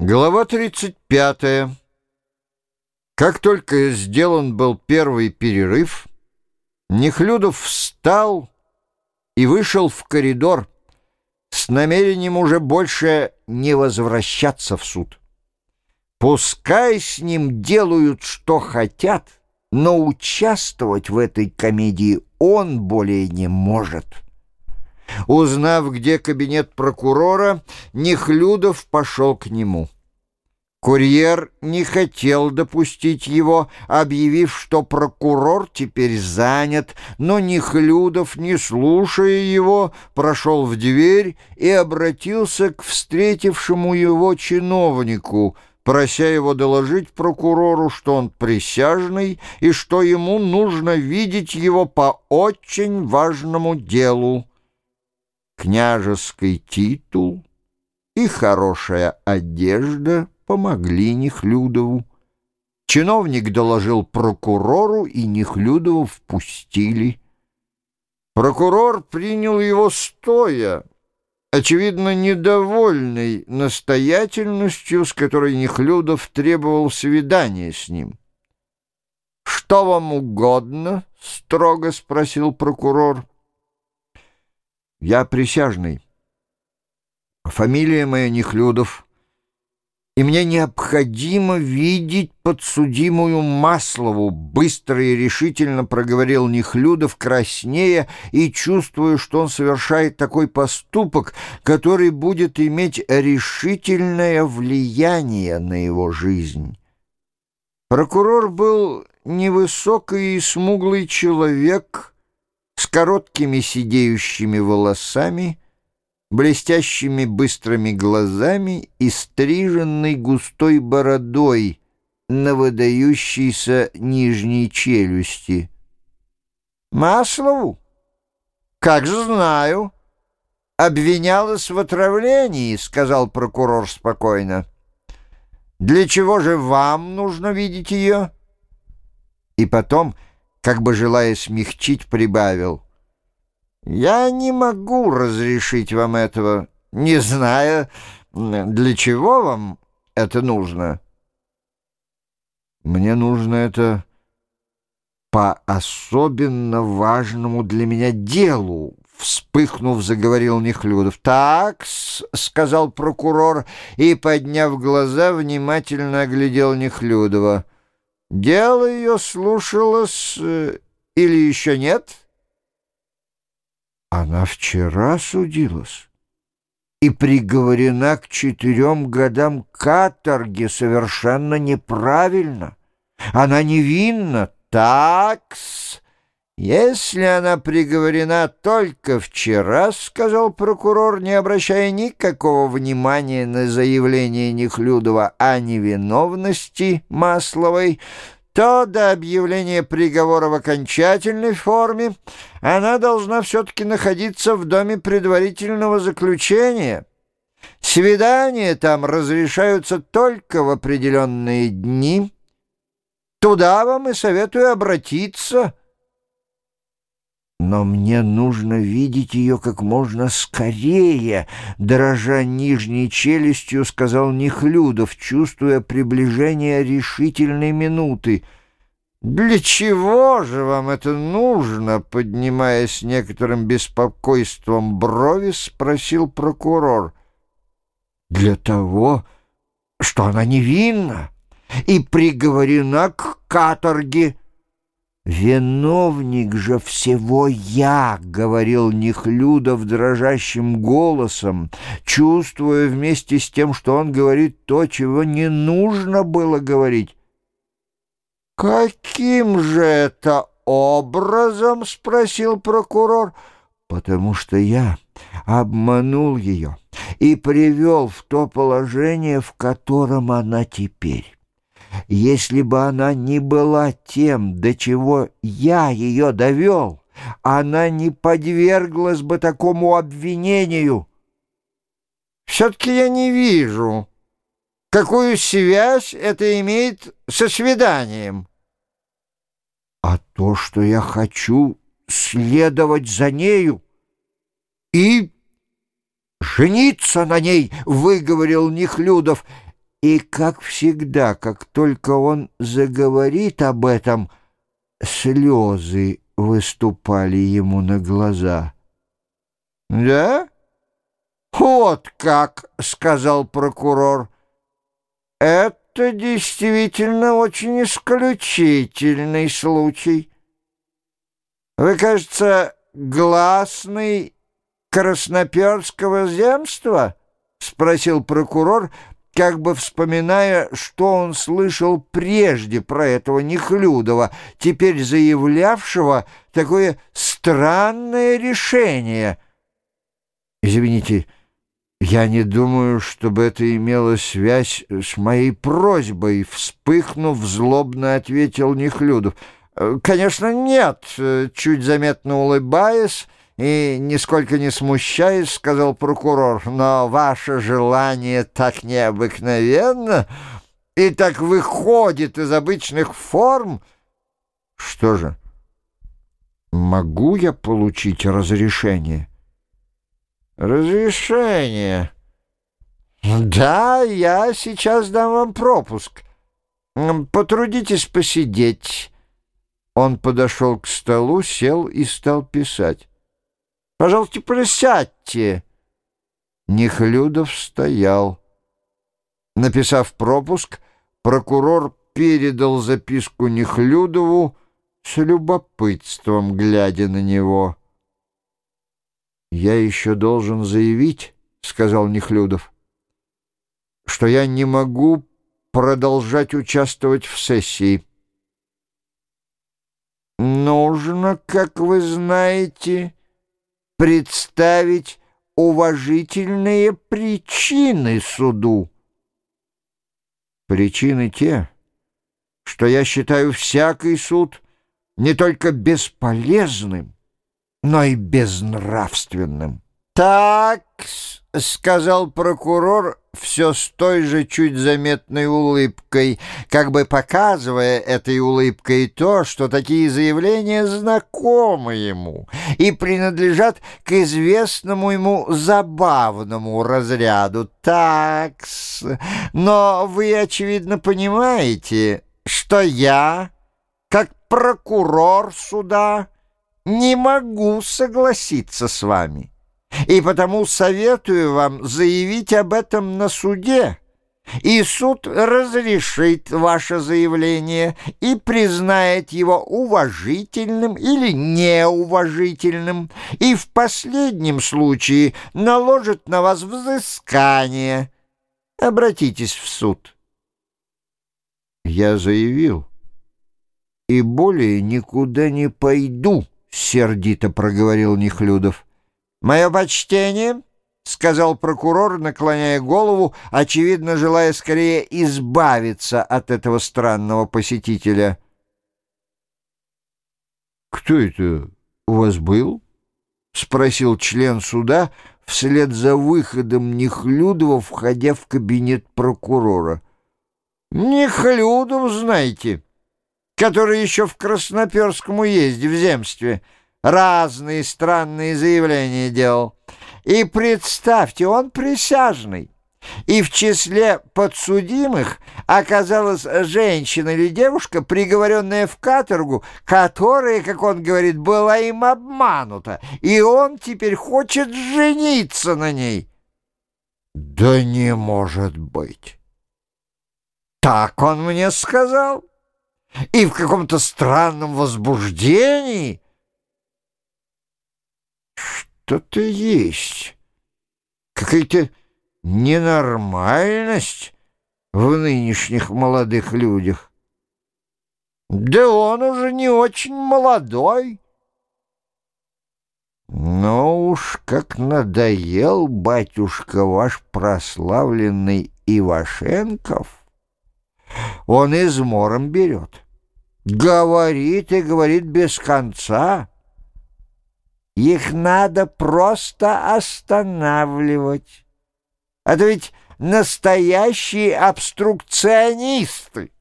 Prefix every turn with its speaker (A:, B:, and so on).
A: Глава 35. Как только сделан был первый перерыв, Нехлюдов встал и вышел в коридор с намерением уже больше не возвращаться в суд. Пускай с ним делают, что хотят, но участвовать в этой комедии он более не может. Узнав, где кабинет прокурора, Нехлюдов пошел к нему. Курьер не хотел допустить его, объявив, что прокурор теперь занят, но Нехлюдов, не слушая его, прошел в дверь и обратился к встретившему его чиновнику, прося его доложить прокурору, что он присяжный и что ему нужно видеть его по очень важному делу княжеский титул и хорошая одежда помогли Нехлюдову. Чиновник доложил прокурору, и Нехлюдова впустили. Прокурор принял его стоя, очевидно, недовольный настоятельностью, с которой Нехлюдов требовал свидания с ним. «Что вам угодно?» — строго спросил прокурор. Я присяжный. Фамилия моя Нехлюдов. И мне необходимо видеть подсудимую Маслову, быстро и решительно проговорил Нехлюдов, краснея и чувствуя, что он совершает такой поступок, который будет иметь решительное влияние на его жизнь. Прокурор был невысокий и смуглый человек, короткими сидеющими волосами, блестящими быстрыми глазами и стриженной густой бородой на выдающейся нижней челюсти. «Маслову? Как же знаю!» «Обвинялась в отравлении», — сказал прокурор спокойно. «Для чего же вам нужно видеть ее?» И потом как бы желая смягчить, прибавил. «Я не могу разрешить вам этого, не зная, для чего вам это нужно». «Мне нужно это по особенно важному для меня делу», Вспыхнув, заговорил Нехлюдов. так сказал прокурор и, подняв глаза, внимательно оглядел Нехлюдова. Дело ее слушалось э, или еще нет? Она вчера судилась и приговорена к четырем годам каторги совершенно неправильно. Она невинна, такс. «Если она приговорена только вчера, — сказал прокурор, не обращая никакого внимания на заявление Нехлюдова о невиновности Масловой, то до объявления приговора в окончательной форме она должна все-таки находиться в доме предварительного заключения. Свидания там разрешаются только в определенные дни. Туда вам и советую обратиться» но мне нужно видеть ее как можно скорее, дрожа нижней челюстью, сказал Нехлюдов, чувствуя приближение решительной минуты. «Для чего же вам это нужно?» — поднимаясь с некоторым беспокойством брови, спросил прокурор. «Для того, что она невинна и приговорена к каторге». «Виновник же всего я», — говорил Нехлюдов дрожащим голосом, чувствуя вместе с тем, что он говорит то, чего не нужно было говорить. «Каким же это образом?» — спросил прокурор. «Потому что я обманул ее и привел в то положение, в котором она теперь». Если бы она не была тем, до чего я ее довел, она не подверглась бы такому обвинению. Все-таки я не вижу, какую связь это имеет со свиданием. А то, что я хочу следовать за нею и жениться на ней, выговорил Нехлюдов, — И, как всегда, как только он заговорит об этом, слезы выступали ему на глаза. «Да? Вот как!» — сказал прокурор. «Это действительно очень исключительный случай. Вы, кажется, гласный Красноперского земства?» — спросил прокурор, как бы вспоминая, что он слышал прежде про этого Нехлюдова, теперь заявлявшего такое странное решение. «Извините, я не думаю, чтобы это имело связь с моей просьбой», вспыхнув, злобно ответил Нехлюдов. «Конечно, нет», — чуть заметно улыбаясь, и, нисколько не смущаясь, сказал прокурор, «но ваше желание так необыкновенно и так выходит из обычных форм». «Что же, могу я получить разрешение?» «Разрешение?» «Да, я сейчас дам вам пропуск. Потрудитесь посидеть». Он подошел к столу, сел и стал писать. Пожалуйста, присядьте. Нехлюдов стоял. Написав пропуск, прокурор передал записку Нехлюдову с любопытством, глядя на него. «Я еще должен заявить, — сказал Нехлюдов, — что я не могу продолжать участвовать в сессии. Нужно, как вы знаете, представить уважительные причины суду. Причины те, что я считаю всякий суд не только бесполезным, но и безнравственным. Так, — сказал прокурор все с той же чуть заметной улыбкой, как бы показывая этой улыбкой то, что такие заявления знакомы ему и принадлежат к известному ему забавному разряду. Такс, но вы, очевидно, понимаете, что я, как прокурор суда, не могу согласиться с вами» и потому советую вам заявить об этом на суде, и суд разрешит ваше заявление и признает его уважительным или неуважительным, и в последнем случае наложит на вас взыскание. Обратитесь в суд. Я заявил, и более никуда не пойду, — сердито проговорил Нехлюдов. «Мое почтение», — сказал прокурор, наклоняя голову, очевидно, желая скорее избавиться от этого странного посетителя. «Кто это у вас был?» — спросил член суда вслед за выходом Нехлюдова, входя в кабинет прокурора. «Нехлюдов, знаете, который еще в Красноперском уезде в земстве» разные странные заявления делал. И представьте, он присяжный. И в числе подсудимых оказалась женщина или девушка, приговоренная в каторгу, которая, как он говорит, была им обманута, и он теперь хочет жениться на ней. Да не может быть. Так он мне сказал. И в каком-то странном возбуждении что-то есть, какая-то ненормальность в нынешних молодых людях. Да он уже не очень молодой. Но уж как надоел, батюшка, ваш прославленный Ивашенков, он измором берет. Говорит и говорит без конца. Их надо просто останавливать. Это ведь настоящие обструкционисты.